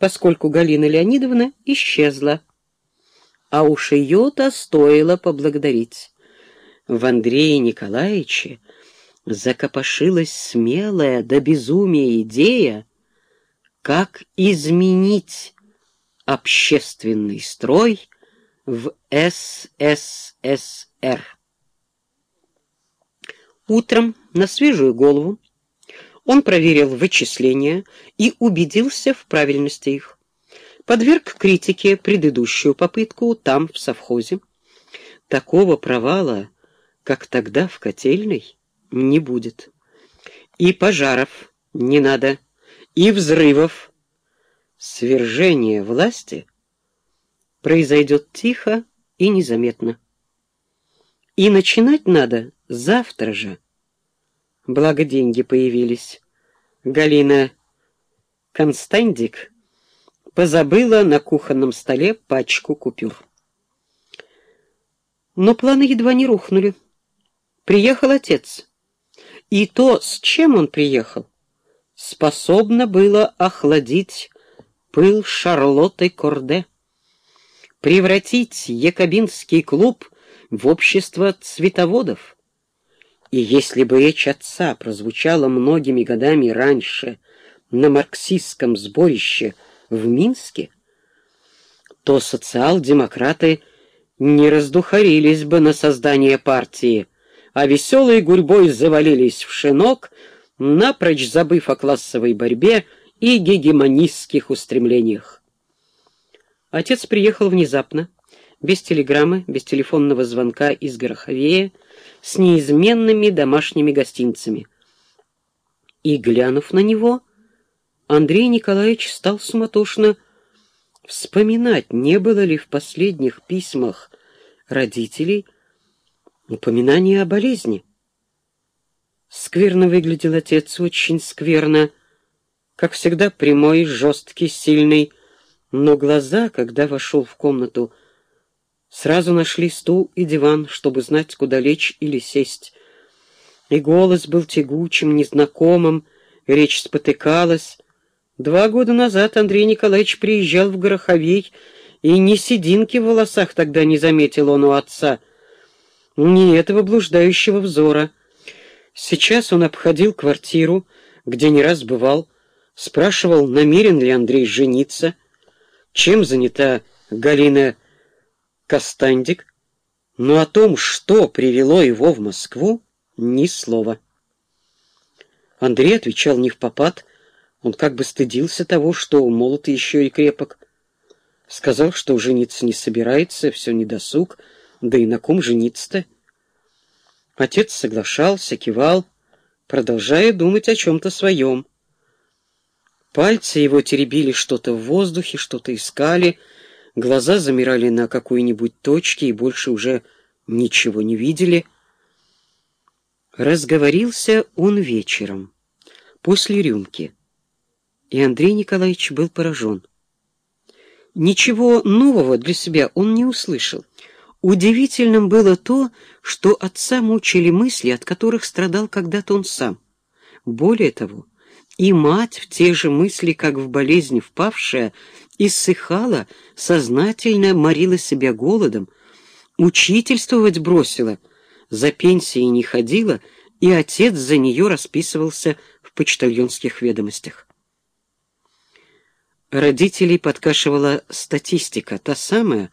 поскольку Галина Леонидовна исчезла. А уж ее-то стоило поблагодарить. В Андрее Николаевиче закопошилась смелая до безумия идея, как изменить общественный строй в СССР. Утром на свежую голову он проверил вычисления и убедился в правильности их. Подверг критике предыдущую попытку там, в совхозе. Такого провала, как тогда в котельной, не будет. И пожаров не надо, и взрывов. Свержение власти произойдет тихо и незаметно. И начинать надо завтра же. Благо деньги появились. Галина Константик позабыла на кухонном столе пачку купюр. Но планы едва не рухнули. Приехал отец. И то, с чем он приехал, способно было охладить пыл Шарлотты Корде, превратить Якобинский клуб в общество цветоводов. И если бы речь отца прозвучала многими годами раньше на марксистском сборище в Минске, то социал-демократы не раздухарились бы на создание партии, а веселой гурьбой завалились в шинок, напрочь забыв о классовой борьбе и гегемонистских устремлениях. Отец приехал внезапно, без телеграммы, без телефонного звонка из Гороховея, с неизменными домашними гостинцами. И, глянув на него, Андрей Николаевич стал суматошно вспоминать, не было ли в последних письмах родителей упоминания о болезни. Скверно выглядел отец, очень скверно, как всегда прямой, жесткий, сильный, но глаза, когда вошел в комнату, Сразу нашли стул и диван, чтобы знать, куда лечь или сесть. И голос был тягучим, незнакомым, речь спотыкалась. Два года назад Андрей Николаевич приезжал в Гороховей, и ни сединки в волосах тогда не заметил он у отца, ни этого блуждающего взора. Сейчас он обходил квартиру, где не раз бывал, спрашивал, намерен ли Андрей жениться, чем занята Галина Костандик, но о том, что привело его в Москву, ни слова. Андрей отвечал не в попад, он как бы стыдился того, что молод еще и крепок. Сказал, что жениться не собирается, все недосуг, да и на ком жениться-то? Отец соглашался, кивал, продолжая думать о чем-то своем. Пальцы его теребили что-то в воздухе, что-то искали — Глаза замирали на какой-нибудь точке и больше уже ничего не видели. Разговорился он вечером, после рюмки, и Андрей Николаевич был поражен. Ничего нового для себя он не услышал. Удивительным было то, что отца мучили мысли, от которых страдал когда-то он сам. Более того, и мать в те же мысли, как в болезнь впавшая, иссыхала, сознательно морила себя голодом, учительствовать бросила, за пенсией не ходила, и отец за нее расписывался в почтальонских ведомостях. Родителей подкашивала статистика, та самая,